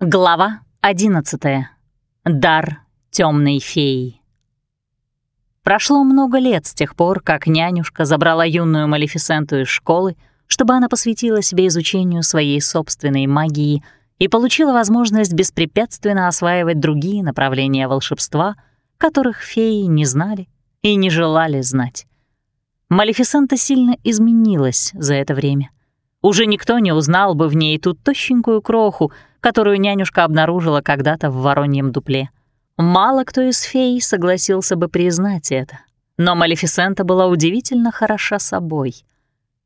Глава 11. Дар темной феи. Прошло много лет с тех пор, как нянюшка забрала юную Малефисенту из школы, чтобы она посвятила себе изучению своей собственной магии и получила возможность беспрепятственно осваивать другие направления волшебства, которых феи не знали и не желали знать. Малефисента сильно изменилась за это время. Уже никто не узнал бы в ней ту тощенькую кроху, которую нянюшка обнаружила когда-то в вороньем дупле. Мало кто из фей согласился бы признать это, но Малефисента была удивительно хороша собой.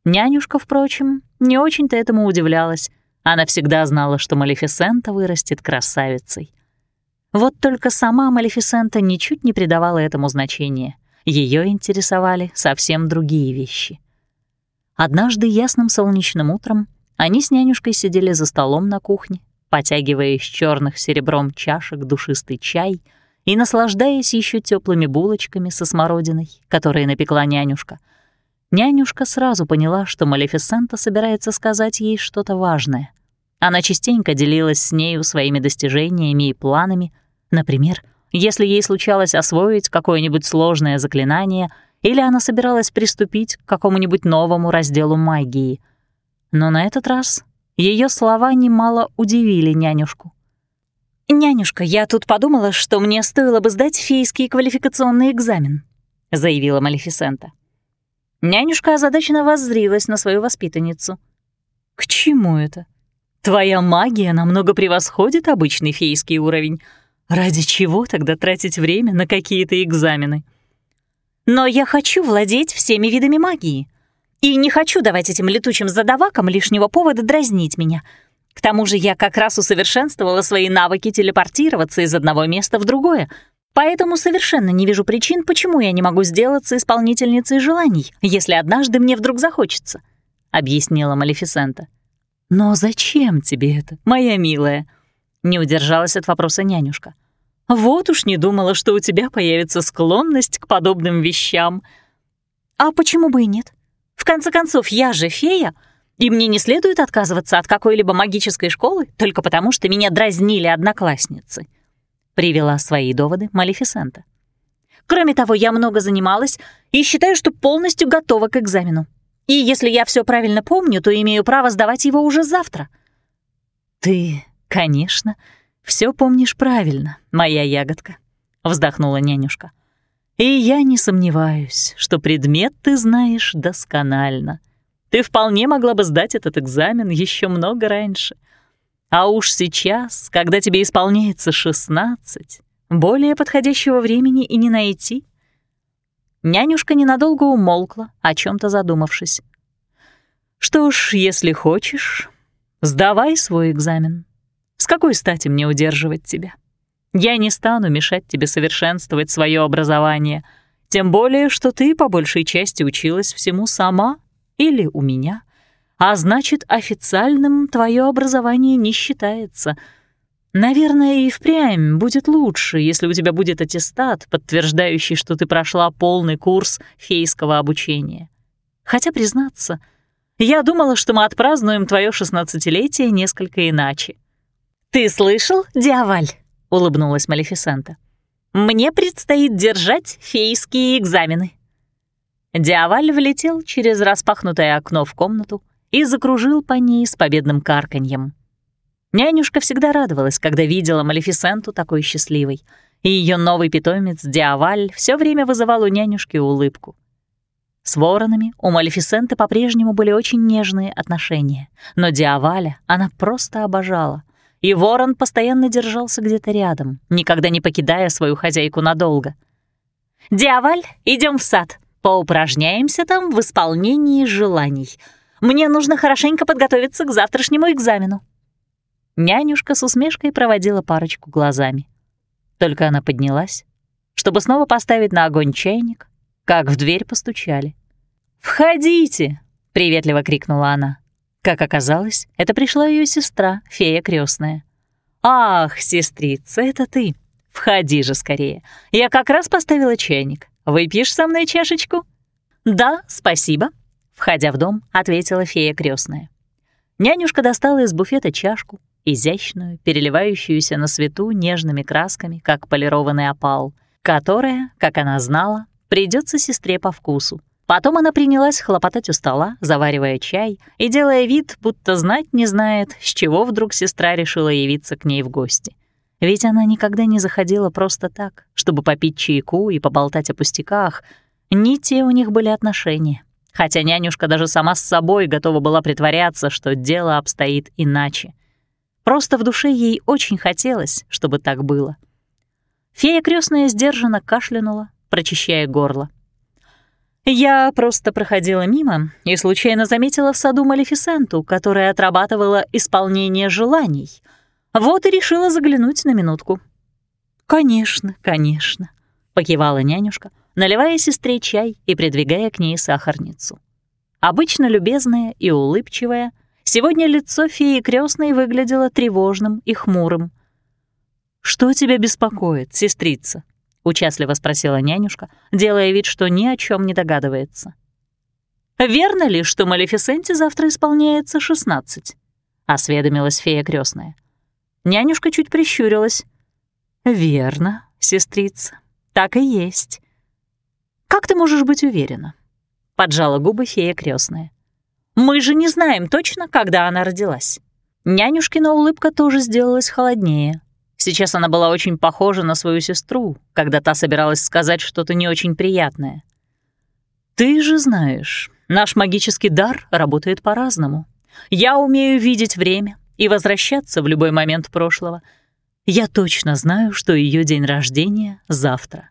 Нянюшка, впрочем, не очень-то этому удивлялась. Она всегда знала, что Малефисента вырастет красавицей. Вот только сама Малефисента ничуть не придавала этому значения. Ее интересовали совсем другие вещи. Однажды ясным солнечным утром они с нянюшкой сидели за столом на кухне, потягивая из черных серебром чашек душистый чай и наслаждаясь еще теплыми булочками со смородиной, которые напекла нянюшка. Нянюшка сразу поняла, что Малефисента собирается сказать ей что-то важное. Она частенько делилась с нею своими достижениями и планами. Например, если ей случалось освоить какое-нибудь сложное заклинание или она собиралась приступить к какому-нибудь новому разделу магии. Но на этот раз ее слова немало удивили нянюшку. «Нянюшка, я тут подумала, что мне стоило бы сдать фейский квалификационный экзамен», — заявила Малефисента. Нянюшка озадаченно воззрилась на свою воспитанницу. «К чему это? Твоя магия намного превосходит обычный фейский уровень. Ради чего тогда тратить время на какие-то экзамены?» «Но я хочу владеть всеми видами магии», и не хочу давать этим летучим задавакам лишнего повода дразнить меня. К тому же я как раз усовершенствовала свои навыки телепортироваться из одного места в другое, поэтому совершенно не вижу причин, почему я не могу сделаться исполнительницей желаний, если однажды мне вдруг захочется», — объяснила Малефисента. «Но зачем тебе это, моя милая?» — не удержалась от вопроса нянюшка. «Вот уж не думала, что у тебя появится склонность к подобным вещам». «А почему бы и нет?» В конце концов, я же фея, и мне не следует отказываться от какой-либо магической школы только потому, что меня дразнили одноклассницы», — привела свои доводы Малефисента. «Кроме того, я много занималась и считаю, что полностью готова к экзамену. И если я все правильно помню, то имею право сдавать его уже завтра». «Ты, конечно, все помнишь правильно, моя ягодка», — вздохнула нянюшка. И я не сомневаюсь, что предмет ты знаешь досконально. Ты вполне могла бы сдать этот экзамен еще много раньше. А уж сейчас, когда тебе исполняется 16, более подходящего времени и не найти. Нянюшка ненадолго умолкла, о чем то задумавшись. «Что ж, если хочешь, сдавай свой экзамен. С какой стати мне удерживать тебя?» Я не стану мешать тебе совершенствовать свое образование, тем более, что ты по большей части училась всему сама или у меня, а значит, официальным твое образование не считается. Наверное, и впрямь будет лучше, если у тебя будет аттестат, подтверждающий, что ты прошла полный курс фейского обучения. Хотя, признаться, я думала, что мы отпразднуем твое шестнадцатилетие несколько иначе. «Ты слышал, Диаваль?» Улыбнулась Малефисента. «Мне предстоит держать фейские экзамены». Диаваль влетел через распахнутое окно в комнату и закружил по ней с победным карканьем. Нянюшка всегда радовалась, когда видела Малефисенту такой счастливой, и ее новый питомец Диаваль все время вызывал у нянюшки улыбку. С воронами у Малефисенты по-прежнему были очень нежные отношения, но Диаваля она просто обожала — и ворон постоянно держался где-то рядом, никогда не покидая свою хозяйку надолго. «Диаваль, идем в сад, поупражняемся там в исполнении желаний. Мне нужно хорошенько подготовиться к завтрашнему экзамену». Нянюшка с усмешкой проводила парочку глазами. Только она поднялась, чтобы снова поставить на огонь чайник, как в дверь постучали. «Входите!» — приветливо крикнула она. Как оказалось, это пришла ее сестра, фея крестная. «Ах, сестрица, это ты! Входи же скорее. Я как раз поставила чайник. Выпьешь со мной чашечку?» «Да, спасибо», — входя в дом, ответила фея крестная. Нянюшка достала из буфета чашку, изящную, переливающуюся на свету нежными красками, как полированный опал, которая, как она знала, придется сестре по вкусу. Потом она принялась хлопотать у стола, заваривая чай и делая вид, будто знать не знает, с чего вдруг сестра решила явиться к ней в гости. Ведь она никогда не заходила просто так, чтобы попить чайку и поболтать о пустяках. Не те у них были отношения. Хотя нянюшка даже сама с собой готова была притворяться, что дело обстоит иначе. Просто в душе ей очень хотелось, чтобы так было. Фея крестная сдержанно кашлянула, прочищая горло. Я просто проходила мимо и случайно заметила в саду Малефисенту, которая отрабатывала исполнение желаний. Вот и решила заглянуть на минутку. «Конечно, конечно», — покивала нянюшка, наливая сестре чай и придвигая к ней сахарницу. Обычно любезная и улыбчивая, сегодня лицо феи крестной выглядело тревожным и хмурым. «Что тебя беспокоит, сестрица?» — участливо спросила нянюшка, делая вид, что ни о чем не догадывается. «Верно ли, что Малефисенте завтра исполняется шестнадцать?» — осведомилась фея крестная. Нянюшка чуть прищурилась. «Верно, сестрица, так и есть». «Как ты можешь быть уверена?» — поджала губы фея крестная. «Мы же не знаем точно, когда она родилась». Нянюшкина улыбка тоже сделалась холоднее, Сейчас она была очень похожа на свою сестру, когда та собиралась сказать что-то не очень приятное. «Ты же знаешь, наш магический дар работает по-разному. Я умею видеть время и возвращаться в любой момент прошлого. Я точно знаю, что ее день рождения завтра.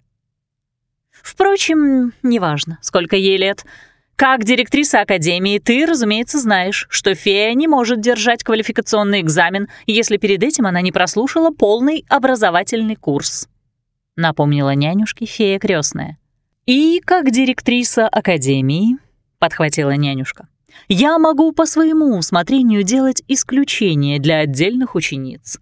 Впрочем, неважно, сколько ей лет — как директриса Академии, ты, разумеется, знаешь, что фея не может держать квалификационный экзамен, если перед этим она не прослушала полный образовательный курс. Напомнила нянюшке фея крестная. И как директриса Академии, подхватила нянюшка, я могу по своему усмотрению делать исключения для отдельных учениц.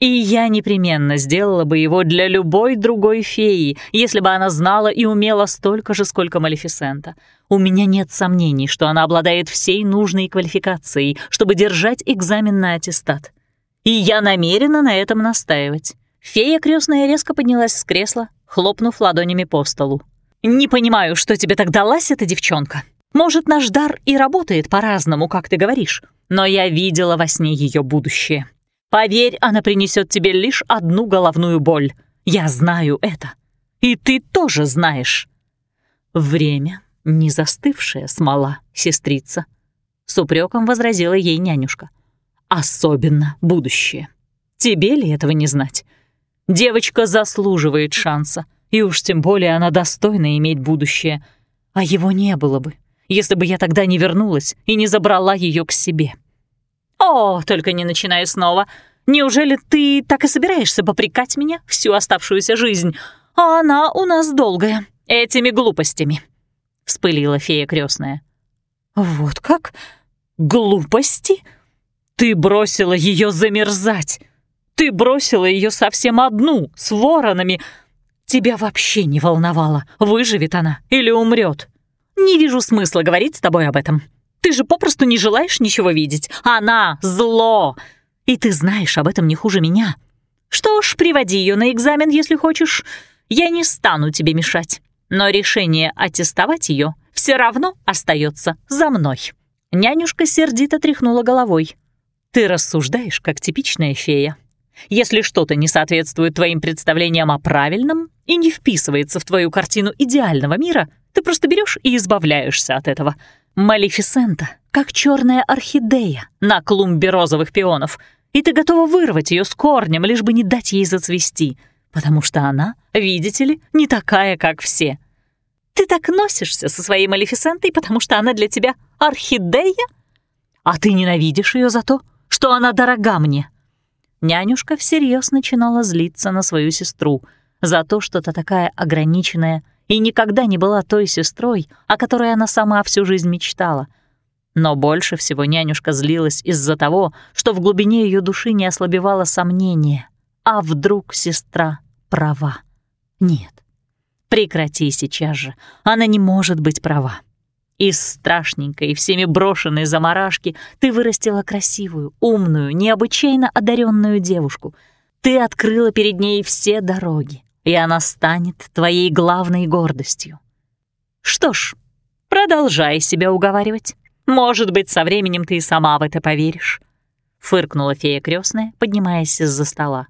И я непременно сделала бы его для любой другой феи, если бы она знала и умела столько же, сколько Малефисента. У меня нет сомнений, что она обладает всей нужной квалификацией, чтобы держать экзамен на аттестат. И я намерена на этом настаивать. Фея крестная резко поднялась с кресла, хлопнув ладонями по столу. «Не понимаю, что тебе так далась эта девчонка. Может, наш дар и работает по-разному, как ты говоришь, но я видела во сне ее будущее. Поверь, она принесет тебе лишь одну головную боль. Я знаю это. И ты тоже знаешь. Время — не застывшая смола, сестрица. С упреком возразила ей нянюшка. Особенно будущее. Тебе ли этого не знать? Девочка заслуживает шанса, и уж тем более она достойна иметь будущее. А его не было бы, если бы я тогда не вернулась и не забрала ее к себе. «О, только не начинай снова. Неужели ты так и собираешься попрекать меня всю оставшуюся жизнь? А она у нас долгая, этими глупостями», — вспылила фея крестная. «Вот как? Глупости? Ты бросила ее замерзать. Ты бросила ее совсем одну, с воронами. Тебя вообще не волновало, выживет она или умрет. Не вижу смысла говорить с тобой об этом. Ты же попросту не желаешь ничего видеть. Она — зло. И ты знаешь об этом не хуже меня. Что ж, приводи ее на экзамен, если хочешь. Я не стану тебе мешать. Но решение аттестовать ее все равно остается за мной». Нянюшка сердито тряхнула головой. «Ты рассуждаешь, как типичная фея. Если что-то не соответствует твоим представлениям о правильном и не вписывается в твою картину идеального мира, ты просто берешь и избавляешься от этого. Малефисента, как черная орхидея на клумбе розовых пионов, и ты готова вырвать ее с корнем, лишь бы не дать ей зацвести, потому что она, видите ли, не такая, как все. Ты так носишься со своей Малефисентой, потому что она для тебя орхидея? А ты ненавидишь ее за то, что она дорога мне. Нянюшка всерьез начинала злиться на свою сестру за то, что та такая ограниченная и никогда не была той сестрой, о которой она сама всю жизнь мечтала. Но больше всего нянюшка злилась из-за того, что в глубине ее души не ослабевало сомнение. А вдруг сестра права? Нет. Прекрати сейчас же. Она не может быть права. Из страшненькой, всеми брошенной заморашки ты вырастила красивую, умную, необычайно одаренную девушку. Ты открыла перед ней все дороги, и она станет твоей главной гордостью. Что ж, продолжай себя уговаривать. Может быть, со временем ты и сама в это поверишь. Фыркнула фея крестная, поднимаясь из-за стола.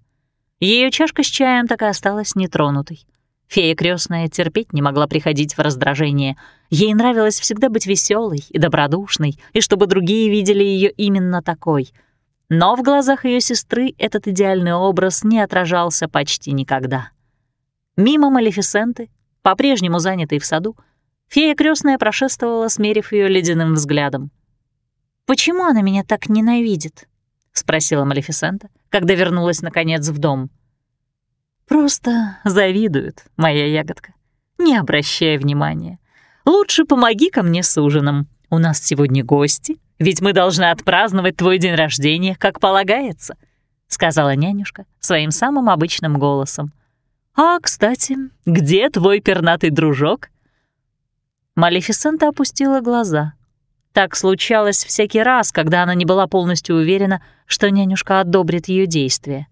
Ее чашка с чаем так и осталась нетронутой. Фея крестная терпеть не могла приходить в раздражение. Ей нравилось всегда быть веселой и добродушной, и чтобы другие видели ее именно такой. Но в глазах ее сестры этот идеальный образ не отражался почти никогда. Мимо Малефисенты, по-прежнему занятой в саду, фея крестная прошествовала, смерив ее ледяным взглядом. «Почему она меня так ненавидит?» — спросила Малефисента, когда вернулась наконец в дом. Просто завидуют, моя ягодка. Не обращай внимания. Лучше помоги ко мне с ужином. У нас сегодня гости, ведь мы должны отпраздновать твой день рождения, как полагается», — сказала нянюшка своим самым обычным голосом. «А, кстати, где твой пернатый дружок?» Малефисента опустила глаза. Так случалось всякий раз, когда она не была полностью уверена, что нянюшка одобрит ее действия.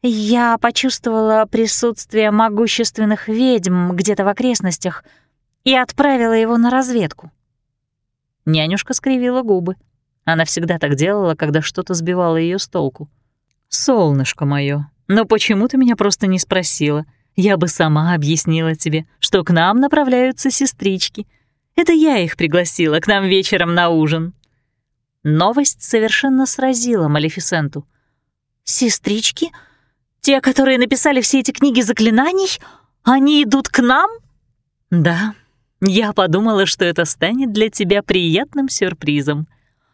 Я почувствовала присутствие могущественных ведьм где-то в окрестностях и отправила его на разведку. Нянюшка скривила губы. Она всегда так делала, когда что-то сбивало ее с толку. «Солнышко моё, но почему ты меня просто не спросила? Я бы сама объяснила тебе, что к нам направляются сестрички. Это я их пригласила к нам вечером на ужин». Новость совершенно сразила Малефисенту. «Сестрички?» Те, которые написали все эти книги заклинаний, они идут к нам? Да, я подумала, что это станет для тебя приятным сюрпризом.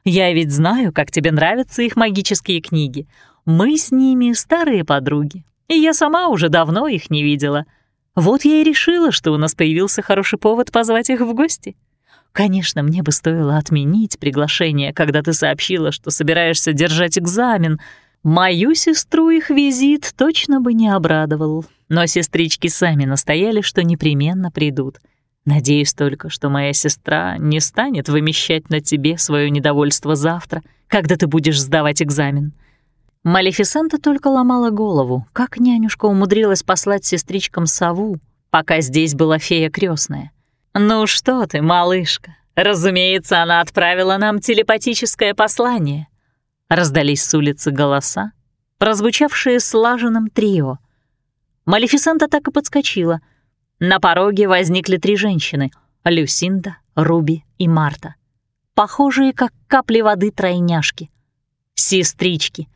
Я ведь знаю, как тебе нравятся их магические книги. Мы с ними старые подруги, и я сама уже давно их не видела. Вот я и решила, что у нас появился хороший повод позвать их в гости. Конечно, мне бы стоило отменить приглашение, когда ты сообщила, что собираешься держать экзамен — Мою сестру их визит точно бы не обрадовал, но сестрички сами настояли, что непременно придут. Надеюсь только, что моя сестра не станет вымещать на тебе свое недовольство завтра, когда ты будешь сдавать экзамен. Малефисента только ломала голову, как нянюшка умудрилась послать сестричкам сову, пока здесь была фея крестная. «Ну что ты, малышка, разумеется, она отправила нам телепатическое послание. Раздались с улицы голоса, прозвучавшие слаженным трио. Малефисента так и подскочила. На пороге возникли три женщины — Люсинда, Руби и Марта. Похожие, как капли воды тройняшки. Сестрички.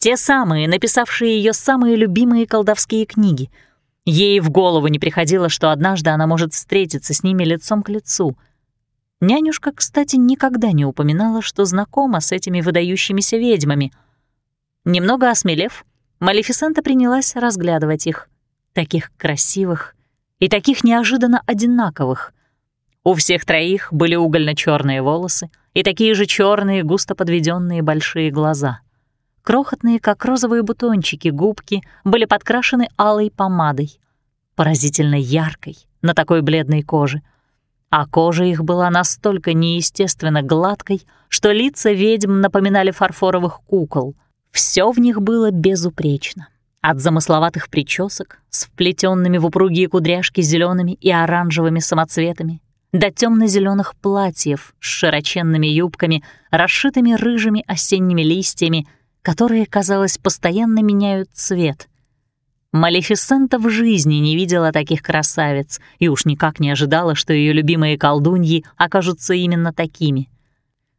Те самые, написавшие ее самые любимые колдовские книги. Ей в голову не приходило, что однажды она может встретиться с ними лицом к лицу — Нянюшка, кстати, никогда не упоминала, что знакома с этими выдающимися ведьмами. Немного осмелев, Малефисента принялась разглядывать их, таких красивых и таких неожиданно одинаковых. У всех троих были угольно черные волосы и такие же черные, густо подведенные большие глаза. Крохотные, как розовые бутончики, губки были подкрашены алой помадой, поразительно яркой на такой бледной коже — а кожа их была настолько неестественно гладкой, что лица ведьм напоминали фарфоровых кукол. Все в них было безупречно. От замысловатых причесок с вплетенными в упругие кудряшки зелеными и оранжевыми самоцветами до темно-зеленых платьев с широченными юбками, расшитыми рыжими осенними листьями, которые, казалось, постоянно меняют цвет, Малефисента в жизни не видела таких красавиц и уж никак не ожидала, что ее любимые колдуньи окажутся именно такими.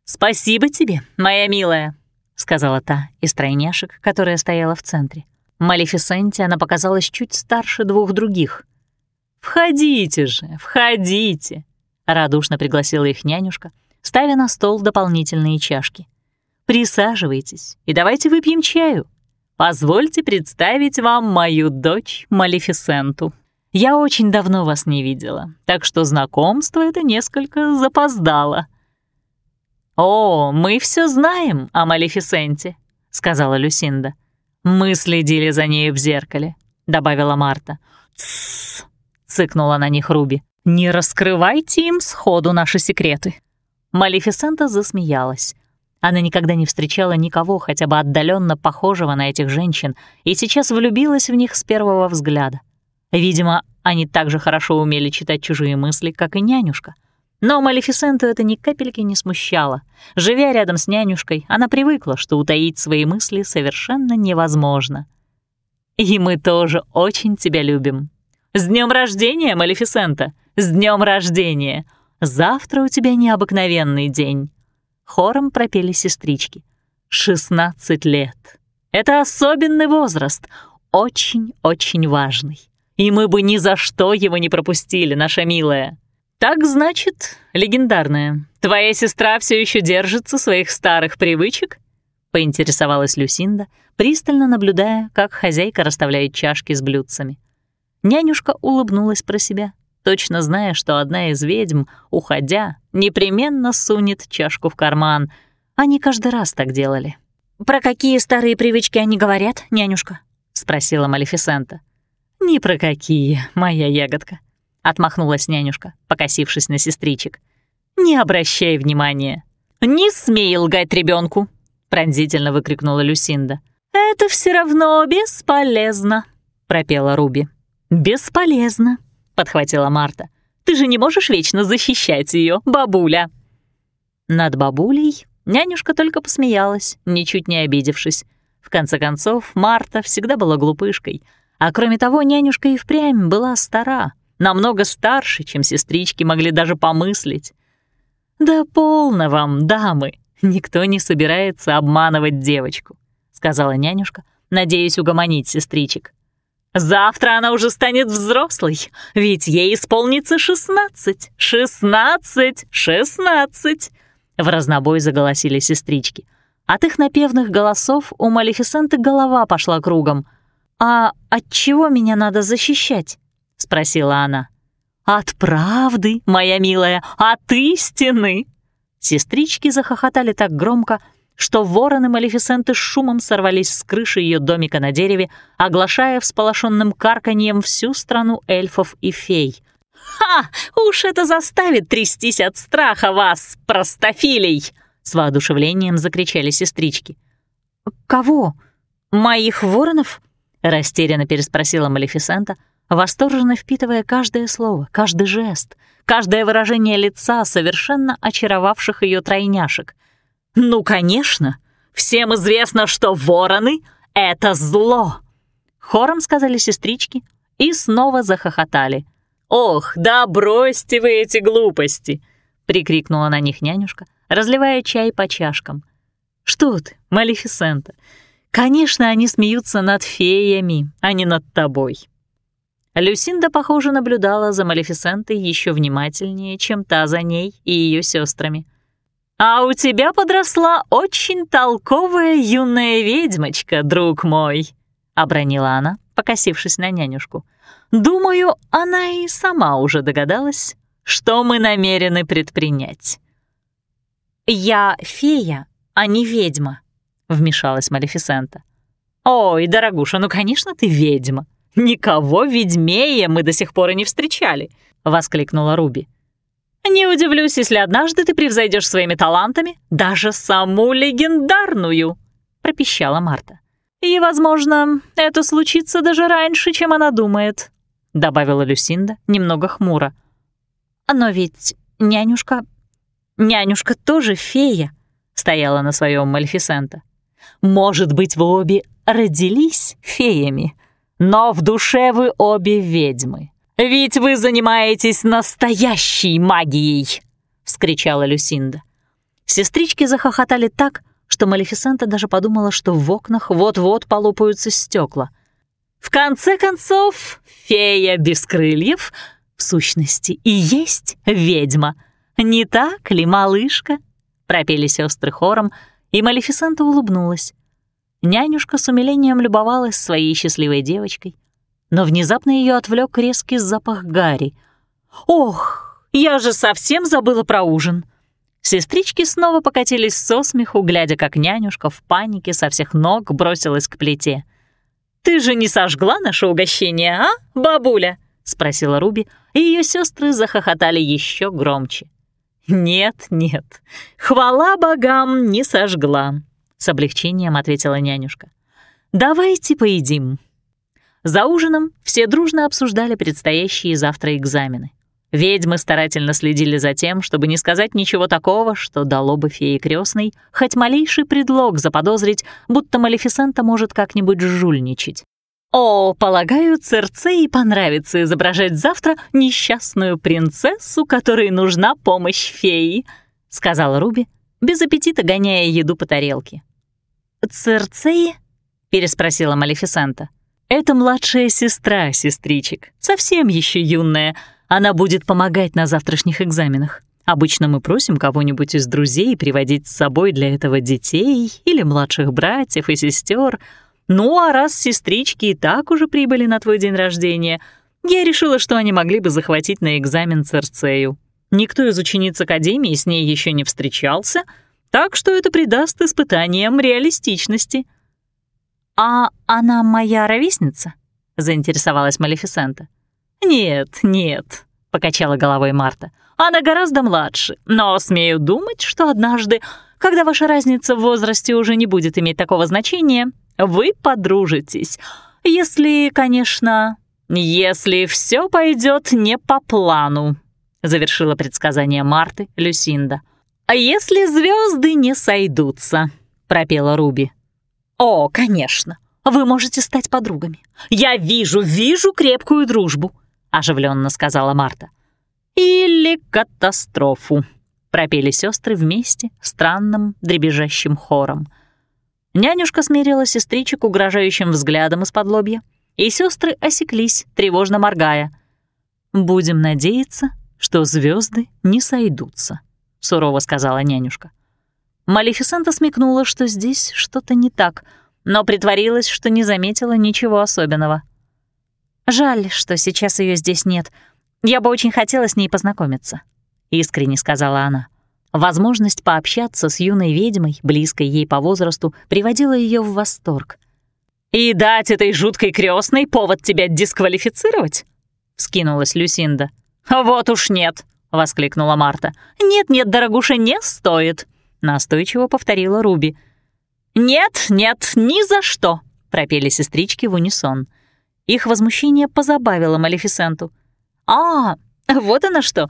«Спасибо тебе, моя милая», — сказала та из тройняшек, которая стояла в центре. Малефисенте она показалась чуть старше двух других. «Входите же, входите», — радушно пригласила их нянюшка, ставя на стол дополнительные чашки. «Присаживайтесь и давайте выпьем чаю. Позвольте представить вам мою дочь Малефисенту. Я очень давно вас не видела, так что знакомство это несколько запоздало». «О, мы все знаем о Малефисенте», — сказала Люсинда. «Мы следили за ней в зеркале», — добавила Марта. «Тссс», — цыкнула на них Руби. Не раскрывайте им сходу наши секреты». Малефисента засмеялась. Она никогда не встречала никого хотя бы отдаленно похожего на этих женщин и сейчас влюбилась в них с первого взгляда. Видимо, они так же хорошо умели читать чужие мысли, как и нянюшка. Но Малефисенту это ни капельки не смущало. Живя рядом с нянюшкой, она привыкла, что утаить свои мысли совершенно невозможно. «И мы тоже очень тебя любим. С днем рождения, Малефисента! С днем рождения! Завтра у тебя необыкновенный день!» Хором пропели сестрички. «Шестнадцать лет. Это особенный возраст, очень-очень важный. И мы бы ни за что его не пропустили, наша милая!» «Так значит, легендарная, твоя сестра все еще держится своих старых привычек?» — поинтересовалась Люсинда, пристально наблюдая, как хозяйка расставляет чашки с блюдцами. Нянюшка улыбнулась про себя, точно зная, что одна из ведьм, уходя, непременно сунет чашку в карман. Они каждый раз так делали. «Про какие старые привычки они говорят, нянюшка?» — спросила Малефисента. «Ни про какие, моя ягодка», — отмахнулась нянюшка, покосившись на сестричек. «Не обращай внимания». «Не смей лгать ребенку, пронзительно выкрикнула Люсинда. «Это все равно бесполезно», — пропела Руби. «Бесполезно», — подхватила Марта. «Ты же не можешь вечно защищать ее, бабуля». Над бабулей нянюшка только посмеялась, ничуть не обидевшись. В конце концов, Марта всегда была глупышкой, а кроме того, нянюшка и впрямь была стара, намного старше, чем сестрички могли даже помыслить. «Да полно вам, дамы, никто не собирается обманывать девочку», — сказала нянюшка, надеясь угомонить сестричек. «Завтра она уже станет взрослой, ведь ей исполнится шестнадцать, шестнадцать, шестнадцать!» В разнобой заголосили сестрички. От их напевных голосов у Малефисенты голова пошла кругом. «А от чего меня надо защищать?» — спросила она. «От правды, моя милая, от истины!» Сестрички захохотали так громко, что вороны Малефисенты шумом сорвались с крыши ее домика на дереве, оглашая всполошенным карканьем всю страну эльфов и фей. «Ха! Уж это заставит трястись от страха вас, простофилей!» С воодушевлением закричали сестрички. «Кого? Моих воронов?» — растерянно переспросила Малефисента — восторженно впитывая каждое слово, каждый жест, каждое выражение лица совершенно очаровавших ее тройняшек. «Ну, конечно! Всем известно, что вороны — это зло!» Хором сказали сестрички и снова захохотали. «Ох, да бросьте вы эти глупости!» — прикрикнула на них нянюшка, разливая чай по чашкам. «Что ты, Малефисента? Конечно, они смеются над феями, а не над тобой. Люсинда, похоже, наблюдала за Малефисентой еще внимательнее, чем та за ней и ее сестрами. «А у тебя подросла очень толковая юная ведьмочка, друг мой», — обронила она, покосившись на нянюшку. «Думаю, она и сама уже догадалась, что мы намерены предпринять». «Я фея, а не ведьма», — вмешалась Малефисента. «Ой, дорогуша, ну, конечно, ты ведьма», «Никого ведьмее мы до сих пор и не встречали», — воскликнула Руби. «Не удивлюсь, если однажды ты превзойдешь своими талантами даже саму легендарную», — пропищала Марта. «И, возможно, это случится даже раньше, чем она думает», — добавила Люсинда немного хмуро. «Но ведь нянюшка... Нянюшка тоже фея», — стояла на своем Мальфисента. «Может быть, вы обе родились феями?» но в душе вы обе ведьмы. Ведь вы занимаетесь настоящей магией!» — вскричала Люсинда. Сестрички захохотали так, что Малефисента даже подумала, что в окнах вот-вот полопаются стекла. «В конце концов, фея без крыльев в сущности и есть ведьма. Не так ли, малышка?» — пропели сестры хором, и Малефисента улыбнулась. Нянюшка с умилением любовалась своей счастливой девочкой, но внезапно ее отвлек резкий запах гари. «Ох, я же совсем забыла про ужин!» Сестрички снова покатились со смеху, глядя, как нянюшка в панике со всех ног бросилась к плите. «Ты же не сожгла наше угощение, а, бабуля?» — спросила Руби, и ее сестры захохотали еще громче. «Нет, нет, хвала богам не сожгла», — с облегчением ответила нянюшка. «Давайте поедим». За ужином все дружно обсуждали предстоящие завтра экзамены. Ведьмы старательно следили за тем, чтобы не сказать ничего такого, что дало бы фее крестной хоть малейший предлог заподозрить, будто Малефисента может как-нибудь жульничать. «О, полагаю, Церцеи понравится изображать завтра несчастную принцессу, которой нужна помощь феи», — сказала Руби, без аппетита гоняя еду по тарелке. «Церцеи?» — переспросила Малефисента. «Это младшая сестра сестричек, совсем еще юная, она будет помогать на завтрашних экзаменах. Обычно мы просим кого-нибудь из друзей приводить с собой для этого детей или младших братьев и сестер. Ну, а раз сестрички и так уже прибыли на твой день рождения, я решила, что они могли бы захватить на экзамен Церцею. Никто из учениц Академии с ней еще не встречался, так что это придаст испытаниям реалистичности. «А она моя ровесница?» — заинтересовалась Малефисента. «Нет, нет», — покачала головой Марта. «Она гораздо младше, но смею думать, что однажды, когда ваша разница в возрасте уже не будет иметь такого значения, вы подружитесь. Если, конечно, если все пойдет не по плану», — завершила предсказание Марты Люсинда. «А если звезды не сойдутся?» — пропела Руби. «О, конечно, вы можете стать подругами. Я вижу, вижу крепкую дружбу оживленно сказала Марта. Или катастрофу, пропели сестры вместе странным дребезжащим хором. Нянюшка смерила сестричек угрожающим взглядом из-под лобья, и сестры осеклись, тревожно моргая. «Будем надеяться, что звезды не сойдутся», — сурово сказала нянюшка. Малефисента смекнула, что здесь что-то не так, но притворилась, что не заметила ничего особенного. Жаль, что сейчас ее здесь нет. Я бы очень хотела с ней познакомиться», — искренне сказала она. Возможность пообщаться с юной ведьмой, близкой ей по возрасту, приводила ее в восторг. «И дать этой жуткой крестной повод тебя дисквалифицировать?» — вскинулась Люсинда. «Вот уж нет!» — воскликнула Марта. «Нет-нет, дорогуша, не стоит!» — настойчиво повторила Руби. «Нет, нет, ни за что!» — пропели сестрички в унисон. Их возмущение позабавило Малефисенту. «А, вот она что!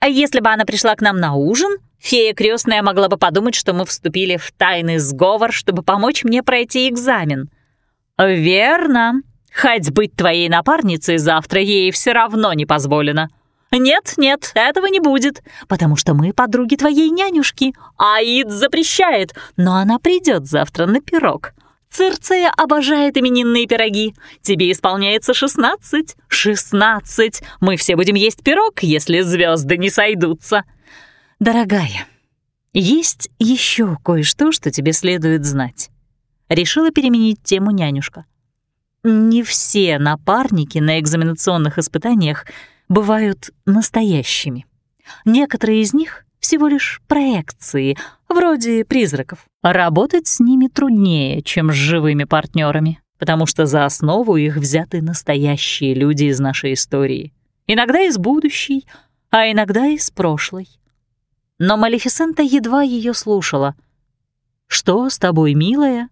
А если бы она пришла к нам на ужин, фея крестная могла бы подумать, что мы вступили в тайный сговор, чтобы помочь мне пройти экзамен». «Верно. Хоть быть твоей напарницей завтра ей все равно не позволено», «Нет, нет, этого не будет, потому что мы подруги твоей нянюшки. Аид запрещает, но она придет завтра на пирог. Цирцея обожает именинные пироги. Тебе исполняется шестнадцать. Шестнадцать. Мы все будем есть пирог, если звезды не сойдутся. Дорогая, есть еще кое-что, что тебе следует знать. Решила переменить тему нянюшка. Не все напарники на экзаменационных испытаниях бывают настоящими. Некоторые из них всего лишь проекции, вроде призраков. Работать с ними труднее, чем с живыми партнерами, потому что за основу их взяты настоящие люди из нашей истории. Иногда из будущей, а иногда из прошлой. Но Малефисента едва ее слушала. «Что с тобой, милая?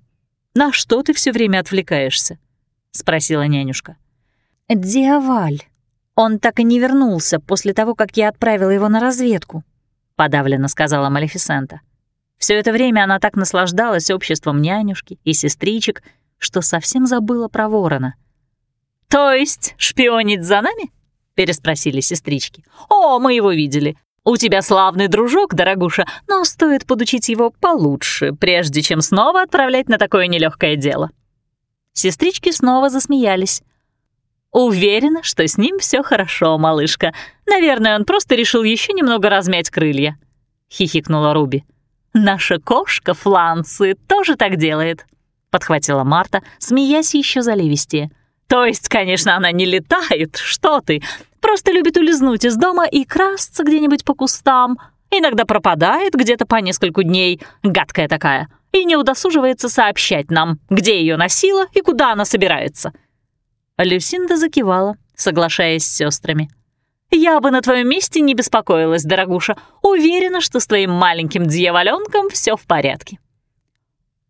На что ты все время отвлекаешься?» — спросила нянюшка. «Диаваль. Он так и не вернулся после того, как я отправила его на разведку», — подавленно сказала Малефисента. Все это время она так наслаждалась обществом нянюшки и сестричек, что совсем забыла про ворона. «То есть шпионить за нами?» — переспросили сестрички. «О, мы его видели. У тебя славный дружок, дорогуша, но стоит подучить его получше, прежде чем снова отправлять на такое нелегкое дело». Сестрички снова засмеялись. «Уверена, что с ним все хорошо, малышка. Наверное, он просто решил еще немного размять крылья», — хихикнула Руби. «Наша кошка Фланцы тоже так делает», — подхватила Марта, смеясь еще заливистее. «То есть, конечно, она не летает, что ты, просто любит улизнуть из дома и красться где-нибудь по кустам. Иногда пропадает где-то по нескольку дней, гадкая такая, и не удосуживается сообщать нам, где ее носила и куда она собирается». Люсинда закивала, соглашаясь с сестрами. «Я бы на твоем месте не беспокоилась, дорогуша. Уверена, что с твоим маленьким дьяволёнком все в порядке».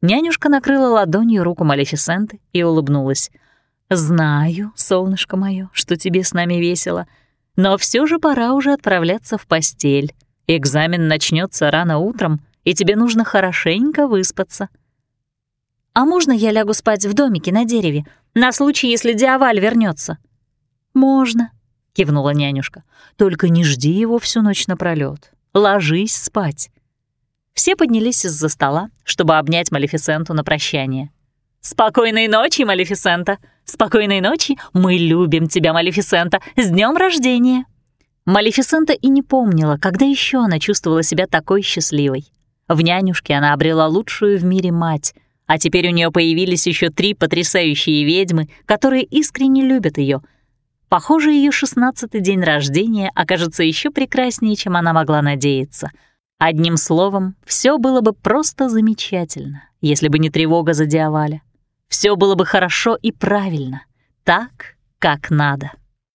Нянюшка накрыла ладонью руку Малефисенты и улыбнулась. «Знаю, солнышко мое, что тебе с нами весело, но все же пора уже отправляться в постель. Экзамен начнется рано утром, и тебе нужно хорошенько выспаться». «А можно я лягу спать в домике на дереве, на случай, если Диаваль вернется? «Можно», — кивнула нянюшка. «Только не жди его всю ночь напролёт. Ложись спать». Все поднялись из-за стола, чтобы обнять Малефисенту на прощание. «Спокойной ночи, Малефисента! Спокойной ночи! Мы любим тебя, Малефисента! С днем рождения!» Малефисента и не помнила, когда еще она чувствовала себя такой счастливой. В нянюшке она обрела лучшую в мире мать, а теперь у нее появились еще три потрясающие ведьмы, которые искренне любят ее. Похоже, ее шестнадцатый день рождения окажется еще прекраснее, чем она могла надеяться — Одним словом, все было бы просто замечательно, если бы не тревога за Диаваля. Все было бы хорошо и правильно, так, как надо.